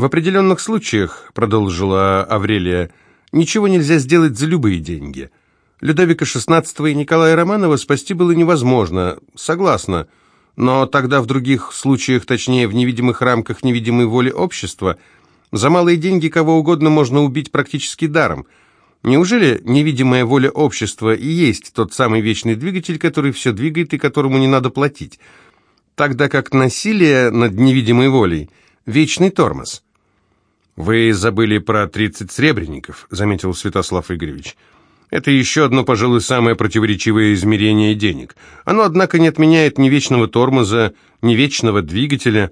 «В определенных случаях, — продолжила Аврелия, — ничего нельзя сделать за любые деньги. Людовика XVI и Николая Романова спасти было невозможно, согласна, но тогда в других случаях, точнее, в невидимых рамках невидимой воли общества, за малые деньги кого угодно можно убить практически даром. Неужели невидимая воля общества и есть тот самый вечный двигатель, который все двигает и которому не надо платить?» тогда как насилие над невидимой волей – вечный тормоз. «Вы забыли про 30 сребреников», – заметил Святослав Игоревич. «Это еще одно, пожалуй, самое противоречивое измерение денег. Оно, однако, не отменяет ни вечного тормоза, ни вечного двигателя,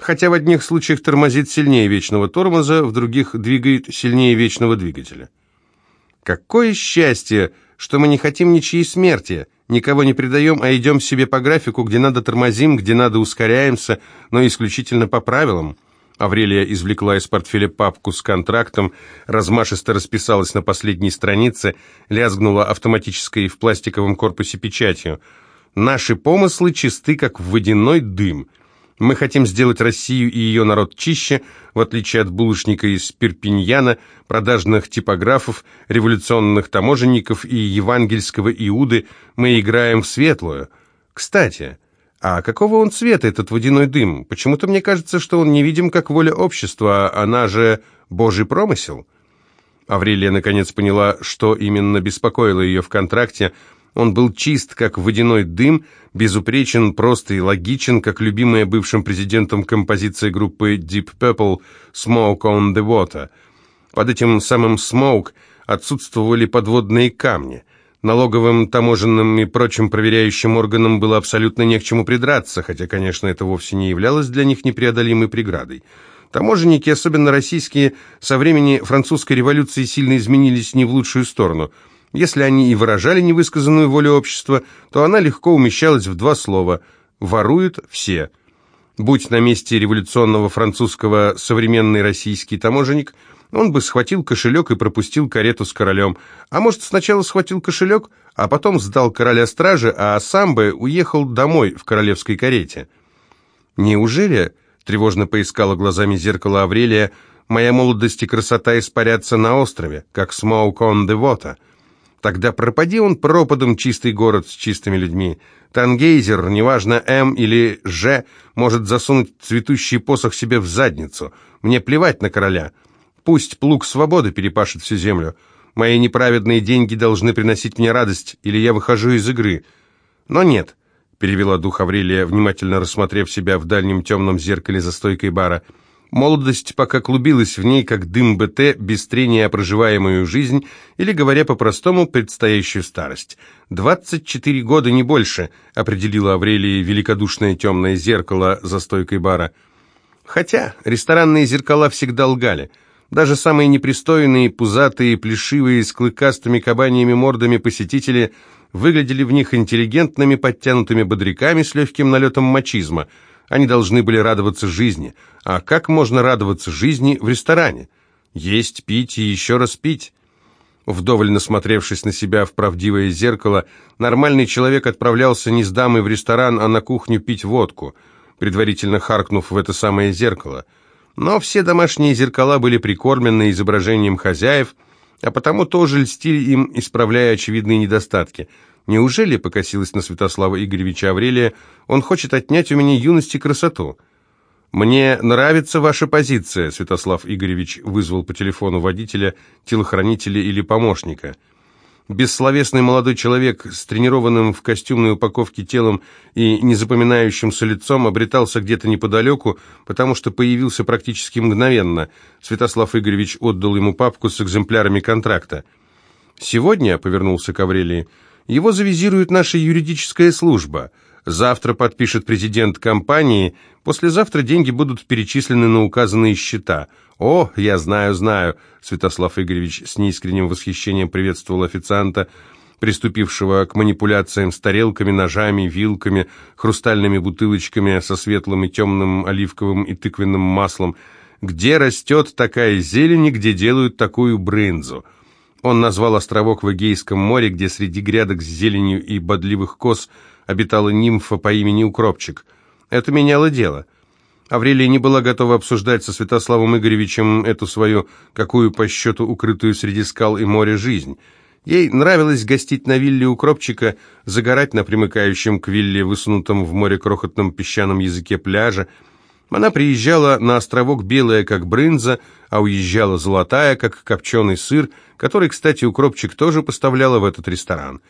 хотя в одних случаях тормозит сильнее вечного тормоза, в других двигает сильнее вечного двигателя». «Какое счастье, что мы не хотим ничьей смерти!» Никого не предаем, а идем себе по графику, где надо тормозим, где надо ускоряемся, но исключительно по правилам». Аврелия извлекла из портфеля папку с контрактом, размашисто расписалась на последней странице, лязгнула автоматической в пластиковом корпусе печатью. «Наши помыслы чисты, как водяной дым. Мы хотим сделать Россию и ее народ чище, в отличие от булочника из Перпиньяна, продажных типографов, революционных таможенников и евангельского Иуды, мы играем в светлую. Кстати, а какого он цвета, этот водяной дым? Почему-то мне кажется, что он невидим, как воля общества, она же божий промысел». Аврелия наконец поняла, что именно беспокоило ее в контракте – он был чист, как водяной дым, безупречен, прост и логичен, как любимая бывшим президентом композиция группы Deep Purple «Smoke on the Water». Под этим самым «smoke» отсутствовали подводные камни. Налоговым, таможенным и прочим проверяющим органам было абсолютно не к чему придраться, хотя, конечно, это вовсе не являлось для них непреодолимой преградой. Таможенники, особенно российские, со времени французской революции сильно изменились не в лучшую сторону – если они и выражали невысказанную волю общества, то она легко умещалась в два слова «воруют все». Будь на месте революционного французского современный российский таможенник, он бы схватил кошелек и пропустил карету с королем. А может, сначала схватил кошелек, а потом сдал короля стражи, а сам бы уехал домой в королевской карете. «Неужели?» — тревожно поискала глазами зеркало Аврелия. «Моя молодость и красота испарятся на острове, как smoke on the water». Тогда пропади он пропадом чистый город с чистыми людьми. Тангейзер, неважно М или Ж, может засунуть цветущий посох себе в задницу. Мне плевать на короля. Пусть плуг свободы перепашет всю землю. Мои неправедные деньги должны приносить мне радость, или я выхожу из игры. Но нет, перевела дух Аврелия, внимательно рассмотрев себя в дальнем темном зеркале за стойкой бара — Молодость пока клубилась в ней, как дым БТ, без трения о проживаемую жизнь, или, говоря по-простому, предстоящую старость. «Двадцать четыре года, не больше», — определила Аврелия великодушное темное зеркало за стойкой бара. Хотя ресторанные зеркала всегда лгали. Даже самые непристойные, пузатые, плешивые, с клыкастыми кабаньями мордами посетители выглядели в них интеллигентными, подтянутыми бодряками с легким налетом мачизма — они должны были радоваться жизни. А как можно радоваться жизни в ресторане? Есть, пить и еще раз пить. Вдоволь насмотревшись на себя в правдивое зеркало, нормальный человек отправлялся не с дамой в ресторан, а на кухню пить водку, предварительно харкнув в это самое зеркало. Но все домашние зеркала были прикормлены изображением хозяев, а потому тоже льстили им, исправляя очевидные недостатки – Неужели, покосилась на Святослава Игоревича Аврелия, он хочет отнять у меня юность и красоту? «Мне нравится ваша позиция», — Святослав Игоревич вызвал по телефону водителя, телохранителя или помощника. Бессловесный молодой человек с тренированным в костюмной упаковке телом и незапоминающимся лицом обретался где-то неподалеку, потому что появился практически мгновенно. Святослав Игоревич отдал ему папку с экземплярами контракта. «Сегодня», — повернулся к Аврелии, — его завизирует наша юридическая служба. Завтра подпишет президент компании, послезавтра деньги будут перечислены на указанные счета. О, я знаю, знаю, Святослав Игоревич с неискренним восхищением приветствовал официанта, приступившего к манипуляциям с тарелками, ножами, вилками, хрустальными бутылочками со светлым и темным оливковым и тыквенным маслом. Где растет такая зелень, где делают такую брынзу? Он назвал островок в Эгейском море, где среди грядок с зеленью и бодливых коз обитала нимфа по имени Укропчик. Это меняло дело. Аврелия не была готова обсуждать со Святославом Игоревичем эту свою, какую по счету укрытую среди скал и моря жизнь. Ей нравилось гостить на вилле у Кропчика, загорать на примыкающем к вилле, высунутом в море крохотном песчаном языке пляжа. Она приезжала на островок белая, как брынза, а уезжала золотая, как копченый сыр, который, кстати, у Кропчик тоже поставляла в этот ресторан.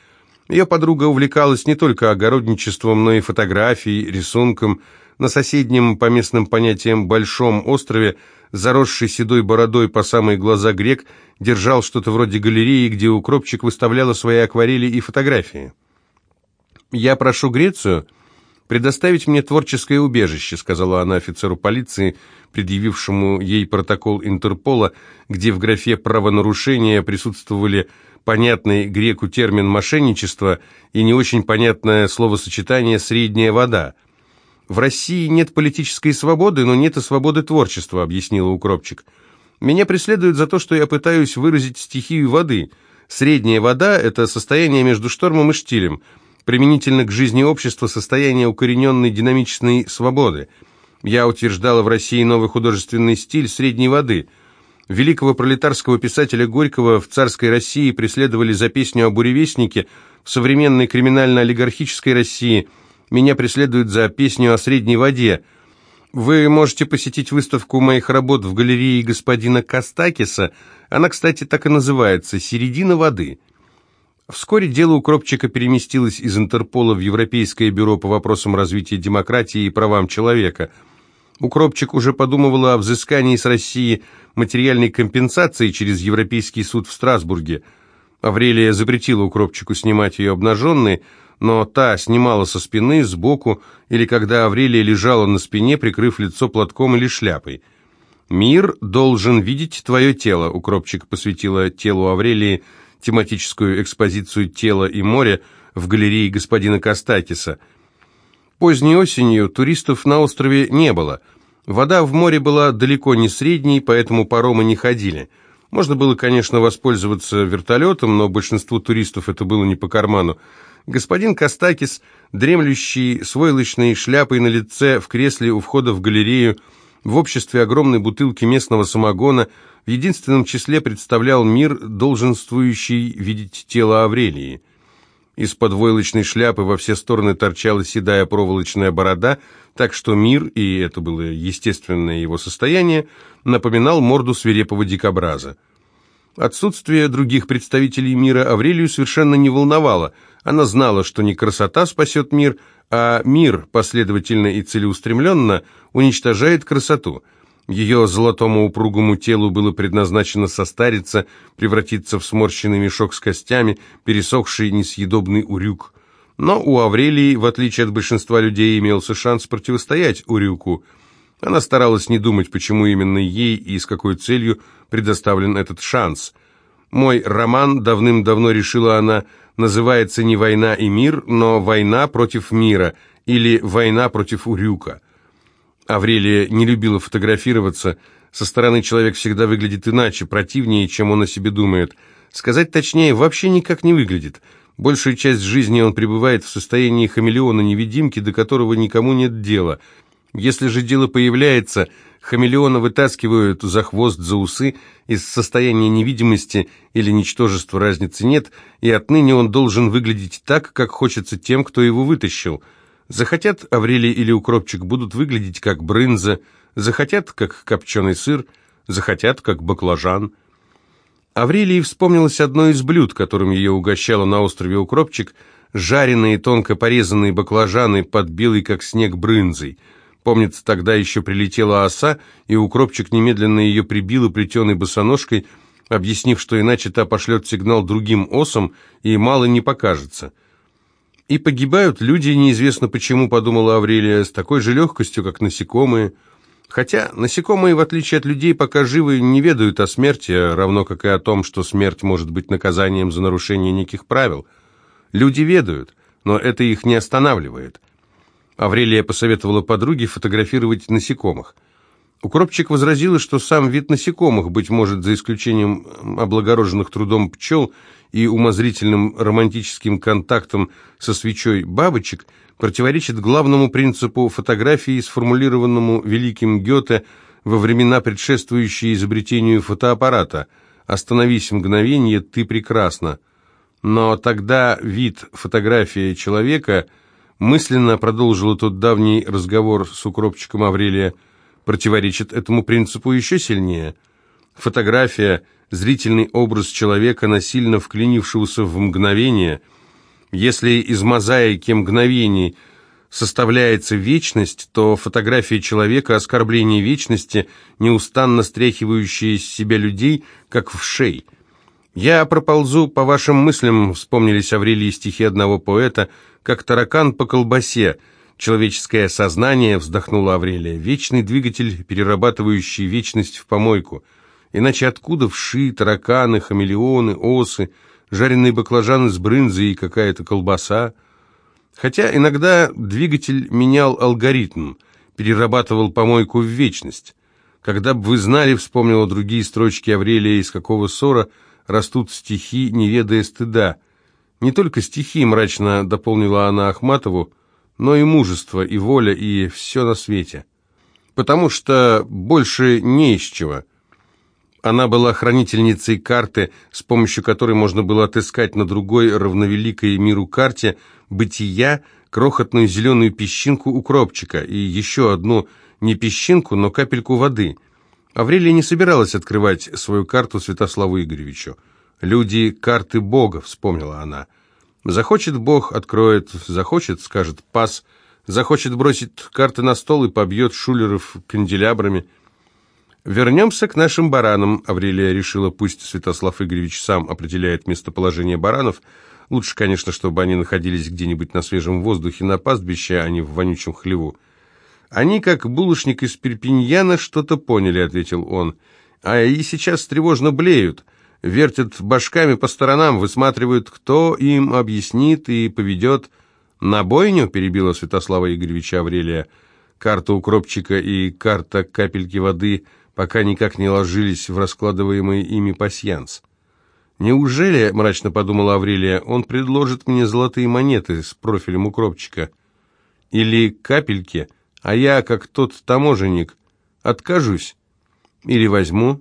Ее подруга увлекалась не только огородничеством, но и фотографией, рисунком, на соседнем, по местным понятиям, большом острове, заросший седой бородой по самые глаза грек, держал что-то вроде галереи, где укропчик выставляла свои акварели и фотографии. «Я прошу Грецию предоставить мне творческое убежище», сказала она офицеру полиции, предъявившему ей протокол Интерпола, где в графе «правонарушение» присутствовали понятный греку термин «мошенничество» и не очень понятное словосочетание «средняя вода». «В России нет политической свободы, но нет и свободы творчества», — объяснила Укропчик. «Меня преследуют за то, что я пытаюсь выразить стихию воды. Средняя вода — это состояние между штормом и штилем, применительно к жизни общества состояние укорененной динамичной свободы. Я утверждала в России новый художественный стиль средней воды». Великого пролетарского писателя Горького в царской России преследовали за песню о буревестнике, в современной криминально-олигархической России – меня преследуют за песню о средней воде. Вы можете посетить выставку моих работ в галерее господина Костакиса. Она, кстати, так и называется «Середина воды». Вскоре дело укропчика переместилось из Интерпола в Европейское бюро по вопросам развития демократии и правам человека. Укропчик уже подумывала о взыскании с России материальной компенсации через Европейский суд в Страсбурге. Аврелия запретила укропчику снимать ее обнаженной, но та снимала со спины, сбоку, или когда Аврелия лежала на спине, прикрыв лицо платком или шляпой. «Мир должен видеть твое тело», — укропчик посвятила телу Аврелии тематическую экспозицию «Тело и море» в галерее господина Костакиса. Поздней осенью туристов на острове не было. Вода в море была далеко не средней, поэтому паромы не ходили. Можно было, конечно, воспользоваться вертолетом, но большинству туристов это было не по карману. Господин Костакис, дремлющий с войлочной шляпой на лице в кресле у входа в галерею, в обществе огромной бутылки местного самогона, в единственном числе представлял мир, долженствующий видеть тело Аврелии. Из-под войлочной шляпы во все стороны торчала седая проволочная борода, так что мир, и это было естественное его состояние, напоминал морду свирепого дикобраза. Отсутствие других представителей мира Аврелию совершенно не волновало – она знала, что не красота спасет мир, а мир последовательно и целеустремленно уничтожает красоту. Ее золотому упругому телу было предназначено состариться, превратиться в сморщенный мешок с костями, пересохший несъедобный урюк. Но у Аврелии, в отличие от большинства людей, имелся шанс противостоять урюку. Она старалась не думать, почему именно ей и с какой целью предоставлен этот шанс. «Мой роман, давным-давно решила она, — называется не «Война и мир», но «Война против мира» или «Война против Урюка». Аврелия не любила фотографироваться. Со стороны человек всегда выглядит иначе, противнее, чем он о себе думает. Сказать точнее, вообще никак не выглядит. Большую часть жизни он пребывает в состоянии хамелеона-невидимки, до которого никому нет дела. Если же дело появляется – Хамелеона вытаскивают за хвост, за усы, из состояния невидимости или ничтожества разницы нет, и отныне он должен выглядеть так, как хочется тем, кто его вытащил. Захотят Аврелий или Укропчик будут выглядеть как брынза, захотят, как копченый сыр, захотят, как баклажан. Аврелии вспомнилось одно из блюд, которым ее угощала на острове Укропчик, жареные тонко порезанные баклажаны под белой, как снег, брынзой – Помнится, тогда еще прилетела оса, и укропчик немедленно ее прибил плетеной босоножкой, объяснив, что иначе та пошлет сигнал другим осам, и мало не покажется. И погибают люди, неизвестно почему, подумала Аврелия, с такой же легкостью, как насекомые. Хотя насекомые, в отличие от людей, пока живы, не ведают о смерти, равно как и о том, что смерть может быть наказанием за нарушение неких правил. Люди ведают, но это их не останавливает. Аврелия посоветовала подруге фотографировать насекомых. Укропчик возразила, что сам вид насекомых, быть может, за исключением облагороженных трудом пчел и умозрительным романтическим контактом со свечой бабочек, противоречит главному принципу фотографии, сформулированному великим Гёте во времена, предшествующие изобретению фотоаппарата. «Остановись мгновение, ты прекрасна». Но тогда вид фотографии человека, мысленно продолжила тот давний разговор с укропчиком Аврелия, противоречит этому принципу еще сильнее. Фотография – зрительный образ человека, насильно вклинившегося в мгновение. Если из мозаики мгновений составляется вечность, то фотография человека – оскорбление вечности, неустанно стряхивающая из себя людей, как в шей – «Я проползу по вашим мыслям», — вспомнились Аврелии стихи одного поэта, «как таракан по колбасе». «Человеческое сознание», — вздохнула Аврелия, «вечный двигатель, перерабатывающий вечность в помойку. Иначе откуда вши, тараканы, хамелеоны, осы, жареные баклажаны с брынзой и какая-то колбаса?» Хотя иногда двигатель менял алгоритм, перерабатывал помойку в вечность. Когда бы вы знали, вспомнила другие строчки Аврелия из какого ссора, — растут стихи, не ведая стыда. Не только стихи, мрачно дополнила она Ахматову, но и мужество, и воля, и все на свете. Потому что больше не из чего. Она была хранительницей карты, с помощью которой можно было отыскать на другой равновеликой миру карте бытия крохотную зеленую песчинку укропчика и еще одну не песчинку, но капельку воды – Аврелия не собиралась открывать свою карту Святославу Игоревичу. «Люди — карты Бога», — вспомнила она. «Захочет Бог — откроет, захочет — скажет «пас», захочет бросить карты на стол и побьет шулеров канделябрами». «Вернемся к нашим баранам», — Аврелия решила, пусть Святослав Игоревич сам определяет местоположение баранов. Лучше, конечно, чтобы они находились где-нибудь на свежем воздухе на пастбище, а не в вонючем хлеву. «Они, как булочник из Перпиньяна, что-то поняли», — ответил он. «А и сейчас тревожно блеют, вертят башками по сторонам, высматривают, кто им объяснит и поведет». «На бойню?» — перебила Святослава Игоревича Аврелия. Карта укропчика и карта капельки воды пока никак не ложились в раскладываемый ими пасьянс. «Неужели, — мрачно подумала Аврелия, — он предложит мне золотые монеты с профилем укропчика? Или капельки?» а я, как тот таможенник, откажусь или возьму.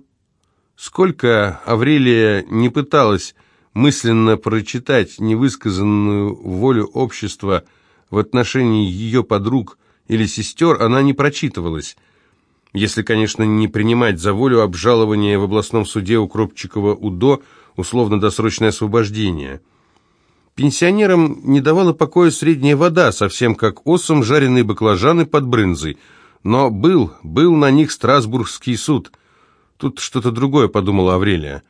Сколько Аврелия не пыталась мысленно прочитать невысказанную волю общества в отношении ее подруг или сестер, она не прочитывалась, если, конечно, не принимать за волю обжалования в областном суде у Кропчикова УДО условно-досрочное освобождение – Пенсионерам не давала покоя средняя вода, совсем как осам жареные баклажаны под брынзой. Но был, был на них Страсбургский суд. Тут что-то другое, подумала Аврелия.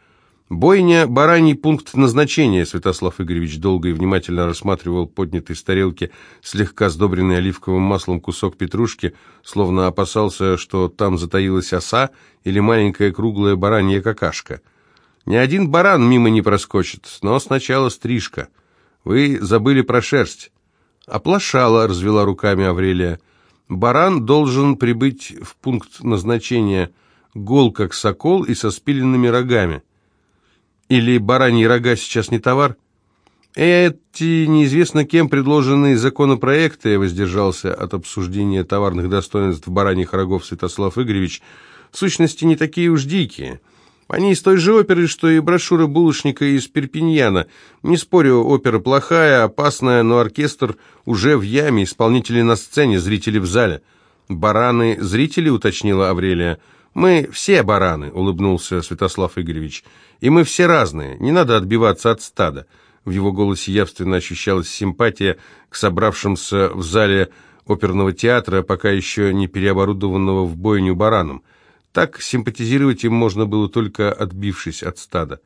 Бойня – бараний пункт назначения. Святослав Игоревич долго и внимательно рассматривал поднятый с тарелки, слегка сдобренный оливковым маслом кусок петрушки, словно опасался, что там затаилась оса или маленькая круглая баранья какашка. Ни один баран мимо не проскочит, но сначала стрижка – вы забыли про шерсть. Оплошала, развела руками Аврелия. Баран должен прибыть в пункт назначения гол, как сокол, и со спиленными рогами. Или бараньи рога сейчас не товар? Эти неизвестно кем предложенные законопроекты, воздержался от обсуждения товарных достоинств бараньих рогов Святослав Игоревич, в сущности не такие уж дикие. Они из той же оперы, что и брошюра булочника из Перпиньяна. Не спорю, опера плохая, опасная, но оркестр уже в яме, исполнители на сцене, зрители в зале. «Бараны – зрители», – уточнила Аврелия. «Мы все бараны», – улыбнулся Святослав Игоревич. «И мы все разные, не надо отбиваться от стада». В его голосе явственно ощущалась симпатия к собравшимся в зале оперного театра, пока еще не переоборудованного в бойню баранам – так симпатизировать им можно было только отбившись от стада.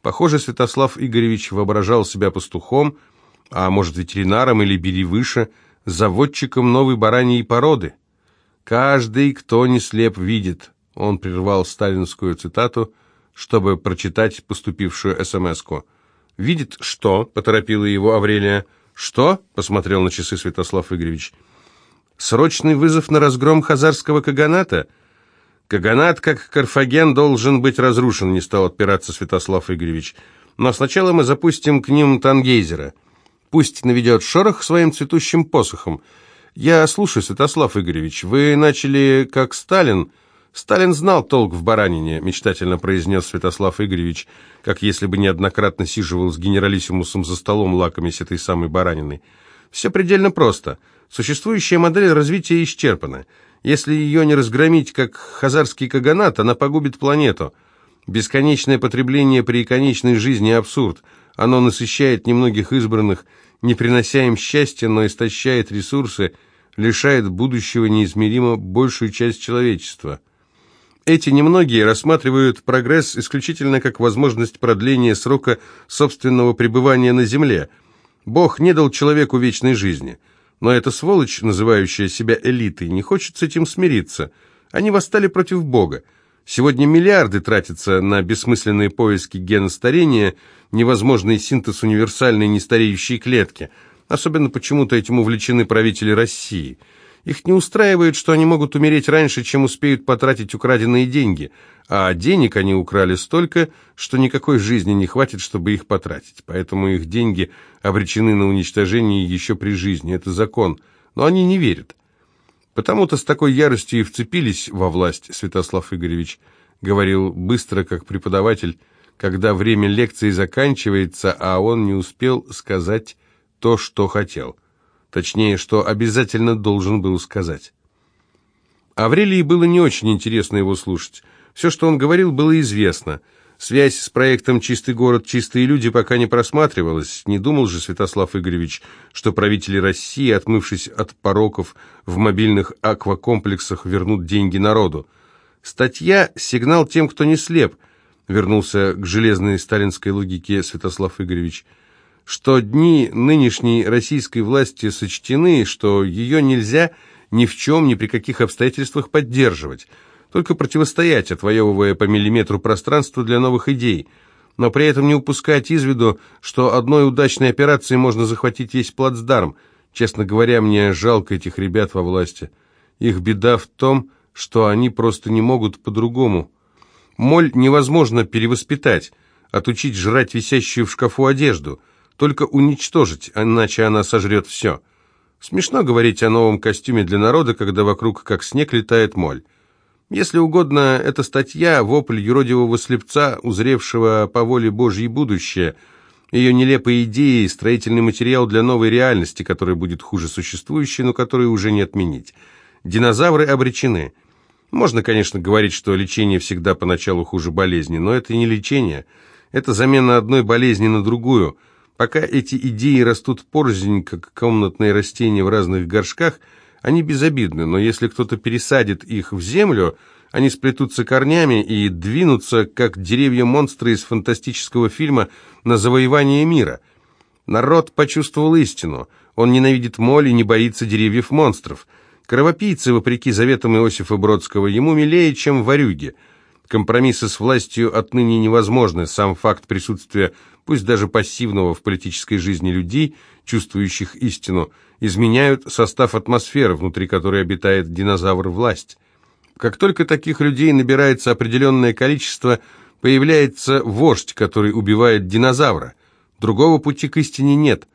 Похоже, Святослав Игоревич воображал себя пастухом, а может ветеринаром или бери выше, заводчиком новой бараньей породы. «Каждый, кто не слеп, видит», — он прервал сталинскую цитату, чтобы прочитать поступившую СМС-ку. «Видит что?» — поторопила его Аврелия. «Что?» — посмотрел на часы Святослав Игоревич. «Срочный вызов на разгром хазарского каганата?» Каганат, как Карфаген, должен быть разрушен, не стал отпираться Святослав Игоревич. Но сначала мы запустим к ним Тангейзера. Пусть наведет шорох своим цветущим посохом. Я слушаю, Святослав Игоревич, вы начали как Сталин. Сталин знал толк в баранине, мечтательно произнес Святослав Игоревич, как если бы неоднократно сиживал с генералиссимусом за столом, лакомясь этой самой бараниной. Все предельно просто. Существующая модель развития исчерпана. Если ее не разгромить, как хазарский каганат, она погубит планету. Бесконечное потребление при конечной жизни – абсурд. Оно насыщает немногих избранных, не принося им счастья, но истощает ресурсы, лишает будущего неизмеримо большую часть человечества. Эти немногие рассматривают прогресс исключительно как возможность продления срока собственного пребывания на Земле. Бог не дал человеку вечной жизни. Но эта сволочь, называющая себя элитой, не хочет с этим смириться. Они восстали против Бога. Сегодня миллиарды тратятся на бессмысленные поиски гена старения, невозможный синтез универсальной нестареющей клетки. Особенно почему-то этим увлечены правители России. Их не устраивает, что они могут умереть раньше, чем успеют потратить украденные деньги, а денег они украли столько, что никакой жизни не хватит, чтобы их потратить. Поэтому их деньги обречены на уничтожение еще при жизни. Это закон. Но они не верят. Потому-то с такой яростью и вцепились во власть, Святослав Игоревич говорил быстро, как преподаватель, когда время лекции заканчивается, а он не успел сказать то, что хотел. Точнее, что обязательно должен был сказать. Аврелии было не очень интересно его слушать. Все, что он говорил, было известно – Связь с проектом «Чистый город, чистые люди» пока не просматривалась. Не думал же Святослав Игоревич, что правители России, отмывшись от пороков в мобильных аквакомплексах, вернут деньги народу. Статья «Сигнал тем, кто не слеп», вернулся к железной сталинской логике Святослав Игоревич, что дни нынешней российской власти сочтены, что ее нельзя ни в чем, ни при каких обстоятельствах поддерживать – только противостоять, отвоевывая по миллиметру пространство для новых идей, но при этом не упускать из виду, что одной удачной операцией можно захватить весь плацдарм. Честно говоря, мне жалко этих ребят во власти. Их беда в том, что они просто не могут по-другому. Моль невозможно перевоспитать, отучить жрать висящую в шкафу одежду, только уничтожить, иначе она сожрет все. Смешно говорить о новом костюме для народа, когда вокруг как снег летает моль. Если угодно, эта статья – вопль юродивого слепца, узревшего по воле Божьей будущее. Ее нелепые идеи – строительный материал для новой реальности, которая будет хуже существующей, но которую уже не отменить. Динозавры обречены. Можно, конечно, говорить, что лечение всегда поначалу хуже болезни, но это не лечение. Это замена одной болезни на другую. Пока эти идеи растут порознь, как комнатные растения в разных горшках – они безобидны, но если кто-то пересадит их в землю, они сплетутся корнями и двинутся, как деревья-монстры из фантастического фильма на завоевание мира. Народ почувствовал истину. Он ненавидит моль и не боится деревьев-монстров. Кровопийцы, вопреки заветам Иосифа Бродского, ему милее, чем ворюги. Компромиссы с властью отныне невозможны. Сам факт присутствия, пусть даже пассивного в политической жизни людей, чувствующих истину – изменяют состав атмосферы, внутри которой обитает динозавр-власть. Как только таких людей набирается определенное количество, появляется вождь, который убивает динозавра. Другого пути к истине нет.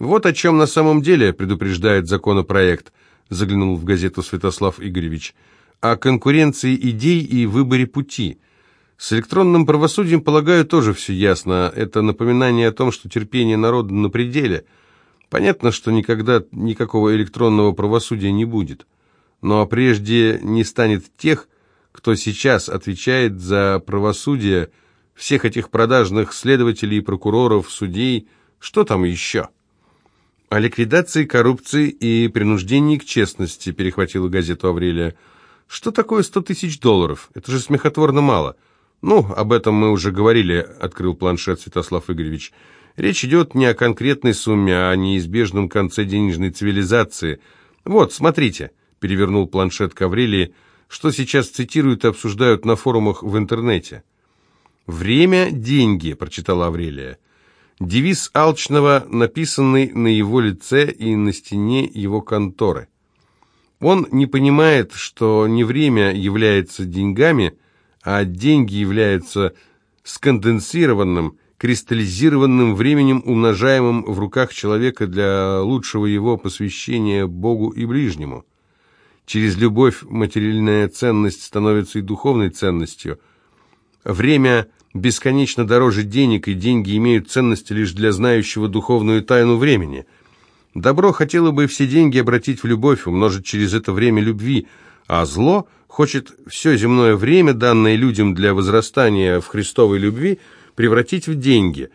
Вот о чем на самом деле предупреждает законопроект, заглянул в газету Святослав Игоревич, о конкуренции идей и выборе пути. С электронным правосудием, полагаю, тоже все ясно. Это напоминание о том, что терпение народа на пределе – Понятно, что никогда никакого электронного правосудия не будет. Но прежде не станет тех, кто сейчас отвечает за правосудие всех этих продажных следователей, прокуроров, судей, что там еще? О ликвидации коррупции и принуждении к честности, перехватила газету Аврелия. Что такое сто тысяч долларов? Это же смехотворно мало. Ну, об этом мы уже говорили, открыл планшет Святослав Игоревич. Речь идет не о конкретной сумме, а о неизбежном конце денежной цивилизации. Вот, смотрите, перевернул планшет к Аврелии, что сейчас цитируют и обсуждают на форумах в интернете. «Время – деньги», – прочитала Аврелия. Девиз Алчного, написанный на его лице и на стене его конторы. Он не понимает, что не время является деньгами, а деньги являются сконденсированным, кристаллизированным временем, умножаемым в руках человека для лучшего его посвящения Богу и ближнему. Через любовь материальная ценность становится и духовной ценностью. Время бесконечно дороже денег, и деньги имеют ценность лишь для знающего духовную тайну времени. Добро хотело бы все деньги обратить в любовь, умножить через это время любви, а зло хочет все земное время, данное людям для возрастания в Христовой любви, превратить в деньги.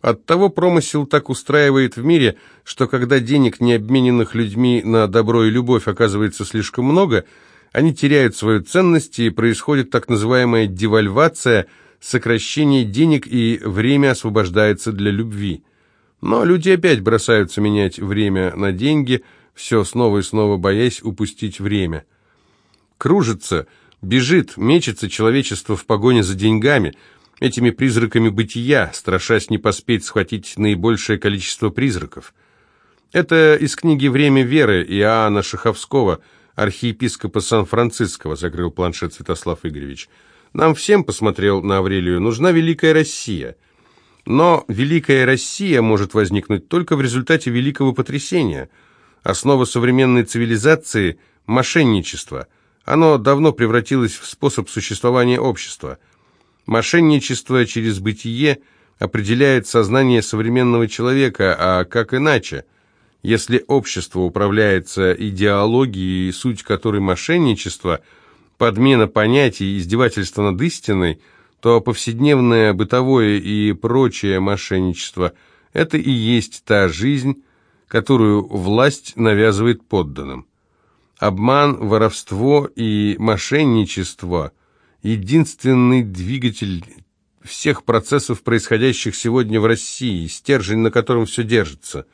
Оттого промысел так устраивает в мире, что когда денег, не обмененных людьми на добро и любовь, оказывается слишком много, они теряют свою ценность и происходит так называемая девальвация – сокращение денег и время освобождается для любви. Но люди опять бросаются менять время на деньги, все снова и снова боясь упустить время. Кружится, бежит, мечется человечество в погоне за деньгами, этими призраками бытия, страшась не поспеть схватить наибольшее количество призраков. Это из книги «Время веры» Иоанна Шаховского, архиепископа Сан-Франциского, закрыл планшет Святослав Игоревич. Нам всем, посмотрел на Аврелию, нужна великая Россия. Но великая Россия может возникнуть только в результате великого потрясения. Основа современной цивилизации – мошенничество. Оно давно превратилось в способ существования общества. Мошенничество через бытие определяет сознание современного человека, а как иначе? Если общество управляется идеологией, суть которой мошенничество – подмена понятий, издевательство над истиной, то повседневное бытовое и прочее мошенничество – это и есть та жизнь, которую власть навязывает подданным. Обман, воровство и мошенничество – единственный двигатель всех процессов, происходящих сегодня в России, стержень, на котором все держится.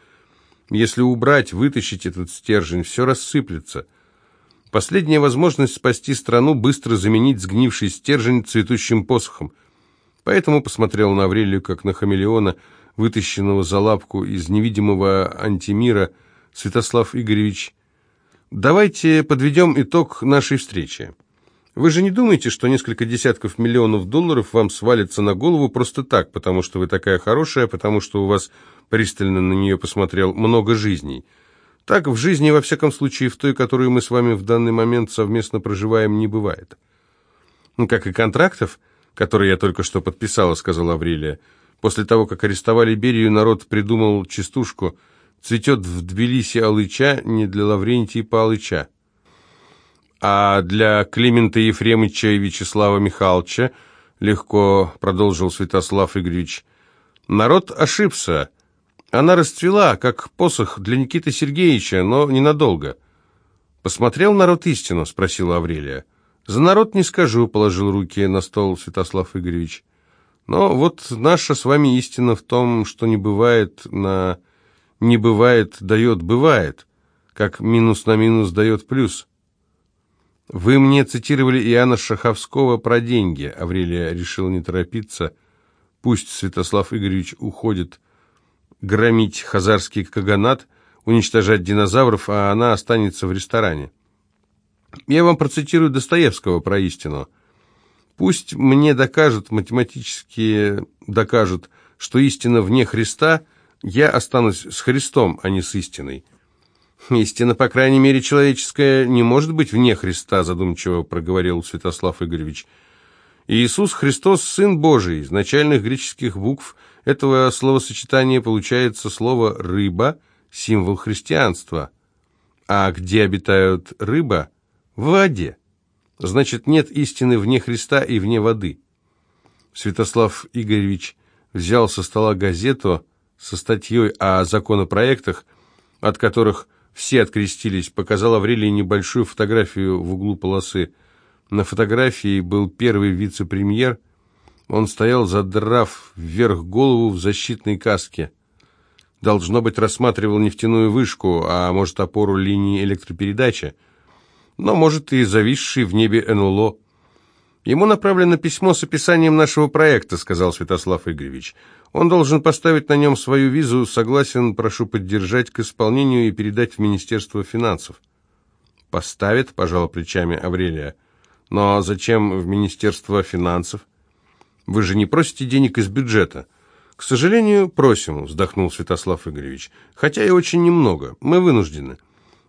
Если убрать, вытащить этот стержень, все рассыплется – Последняя возможность спасти страну быстро заменить сгнивший стержень цветущим посохом. Поэтому посмотрел на Аврелию, как на хамелеона, вытащенного за лапку из невидимого антимира, Святослав Игоревич. Давайте подведем итог нашей встречи. Вы же не думаете, что несколько десятков миллионов долларов вам свалится на голову просто так, потому что вы такая хорошая, потому что у вас, пристально на нее посмотрел, много жизней – так в жизни, во всяком случае, в той, которую мы с вами в данный момент совместно проживаем, не бывает. Ну, как и контрактов, которые я только что подписала, сказала Аврелия. После того, как арестовали Берию, народ придумал частушку «Цветет в Тбилиси алыча, не для Лаврентия Палыча». А для Климента Ефремовича и Вячеслава Михайловича, легко продолжил Святослав Игоревич, народ ошибся, она расцвела, как посох для Никиты Сергеевича, но ненадолго. «Посмотрел народ истину?» — спросила Аврелия. «За народ не скажу», — положил руки на стол Святослав Игоревич. «Но вот наша с вами истина в том, что не бывает на... не бывает дает бывает, как минус на минус дает плюс». «Вы мне цитировали Иоанна Шаховского про деньги», — Аврелия решила не торопиться. «Пусть Святослав Игоревич уходит» громить хазарский каганат, уничтожать динозавров, а она останется в ресторане. Я вам процитирую Достоевского про истину. Пусть мне докажут, математически докажут, что истина вне Христа, я останусь с Христом, а не с истиной. Истина, по крайней мере, человеческая, не может быть вне Христа, задумчиво проговорил Святослав Игоревич. Иисус Христос, Сын Божий, из начальных греческих букв этого словосочетания получается слово «рыба», символ христианства. А где обитают рыба? В воде. Значит, нет истины вне Христа и вне воды. Святослав Игоревич взял со стола газету со статьей о законопроектах, от которых все открестились, показал Аврелии небольшую фотографию в углу полосы. На фотографии был первый вице-премьер – он стоял, задрав вверх голову в защитной каске. Должно быть, рассматривал нефтяную вышку, а может, опору линии электропередачи. Но, может, и зависший в небе НЛО. «Ему направлено письмо с описанием нашего проекта», — сказал Святослав Игоревич. «Он должен поставить на нем свою визу. Согласен, прошу поддержать к исполнению и передать в Министерство финансов». «Поставит», — пожала плечами Аврелия. «Но зачем в Министерство финансов?» Вы же не просите денег из бюджета. «К сожалению, просим», — вздохнул Святослав Игоревич. «Хотя и очень немного. Мы вынуждены.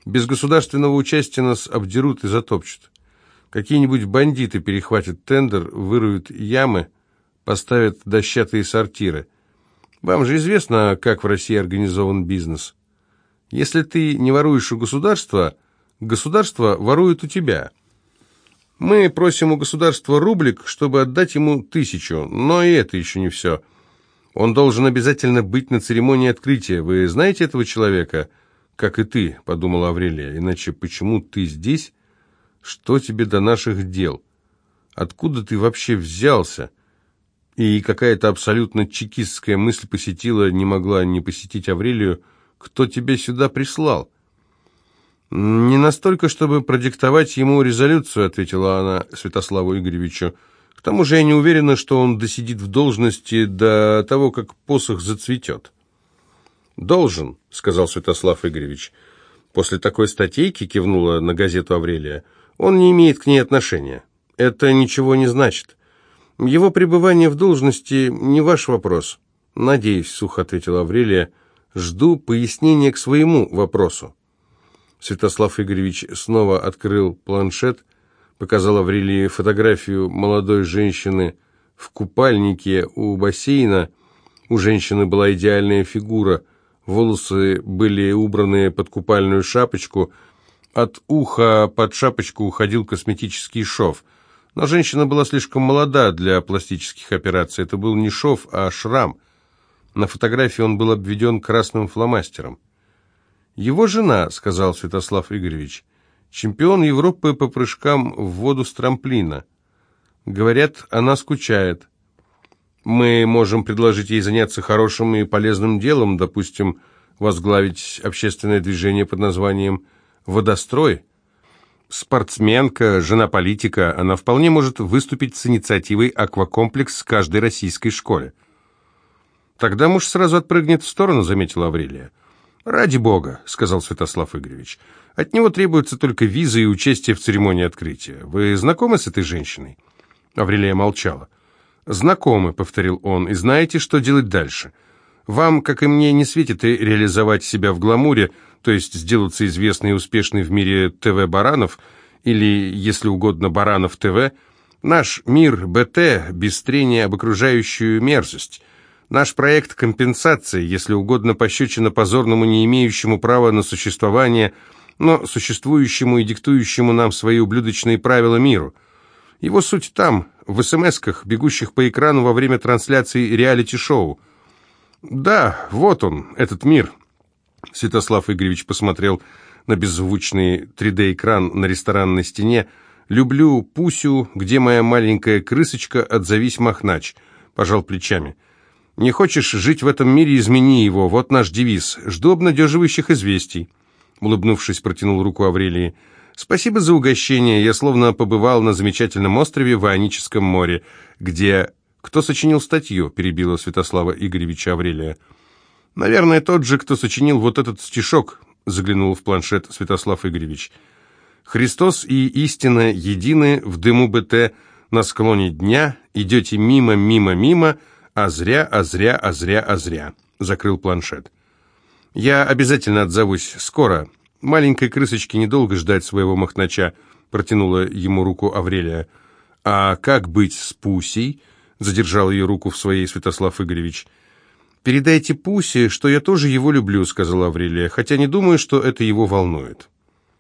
Без государственного участия нас обдерут и затопчут. Какие-нибудь бандиты перехватят тендер, выруют ямы, поставят дощатые сортиры. Вам же известно, как в России организован бизнес. Если ты не воруешь у государства, государство ворует у тебя. Мы просим у государства рублик, чтобы отдать ему тысячу, но и это еще не все. Он должен обязательно быть на церемонии открытия. Вы знаете этого человека? Как и ты, подумала Аврелия. Иначе почему ты здесь? Что тебе до наших дел? Откуда ты вообще взялся? И какая-то абсолютно чекистская мысль посетила, не могла не посетить Аврелию, кто тебя сюда прислал?» «Не настолько, чтобы продиктовать ему резолюцию», — ответила она Святославу Игоревичу. «К тому же я не уверена, что он досидит в должности до того, как посох зацветет». «Должен», — сказал Святослав Игоревич. После такой статейки кивнула на газету Аврелия. «Он не имеет к ней отношения. Это ничего не значит. Его пребывание в должности не ваш вопрос». «Надеюсь», — сухо ответила Аврелия, — Жду пояснения к своему вопросу. Святослав Игоревич снова открыл планшет, показал Аврелии фотографию молодой женщины в купальнике у бассейна. У женщины была идеальная фигура, волосы были убраны под купальную шапочку, от уха под шапочку уходил косметический шов. Но женщина была слишком молода для пластических операций. Это был не шов, а шрам – на фотографии он был обведен красным фломастером. «Его жена», — сказал Святослав Игоревич, — «чемпион Европы по прыжкам в воду с трамплина. Говорят, она скучает. Мы можем предложить ей заняться хорошим и полезным делом, допустим, возглавить общественное движение под названием «Водострой». Спортсменка, жена политика, она вполне может выступить с инициативой «Аквакомплекс» в каждой российской школе. «Тогда муж сразу отпрыгнет в сторону», — заметила Аврелия. «Ради бога», — сказал Святослав Игоревич. «От него требуется только виза и участие в церемонии открытия. Вы знакомы с этой женщиной?» Аврелия молчала. «Знакомы», — повторил он, — «и знаете, что делать дальше. Вам, как и мне, не светит и реализовать себя в гламуре, то есть сделаться известной и успешной в мире ТВ-баранов, или, если угодно, баранов ТВ. Наш мир БТ без трения об окружающую мерзость». Наш проект компенсации, если угодно, пощечина позорному, не имеющему права на существование, но существующему и диктующему нам свои ублюдочные правила миру. Его суть там, в СМС-ках, бегущих по экрану во время трансляции реалити-шоу. Да, вот он, этот мир. Святослав Игоревич посмотрел на беззвучный 3D-экран на ресторанной стене. «Люблю Пусю, где моя маленькая крысочка, отзовись, Махнач», пожал плечами. Не хочешь жить в этом мире, измени его. Вот наш девиз. Жду обнадеживающих известий. Улыбнувшись, протянул руку Аврелии. Спасибо за угощение. Я словно побывал на замечательном острове в Ионическом море, где... Кто сочинил статью? Перебила Святослава Игоревича Аврелия. Наверное, тот же, кто сочинил вот этот стишок, заглянул в планшет Святослав Игоревич. Христос и истина едины в дыму БТ на склоне дня, идете мимо, мимо, мимо, а зря, а зря, а зря, а зря. Закрыл планшет. Я обязательно отзовусь. Скоро. Маленькой крысочке недолго ждать своего махнача, протянула ему руку Аврелия. А как быть с Пусей? Задержал ее руку в своей Святослав Игоревич. «Передайте Пусе, что я тоже его люблю», — сказала Аврелия, «хотя не думаю, что это его волнует».